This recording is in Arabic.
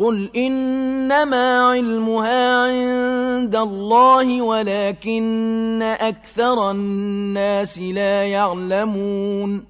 قل إنما علمها عند الله ولكن أكثر الناس لا يعلمون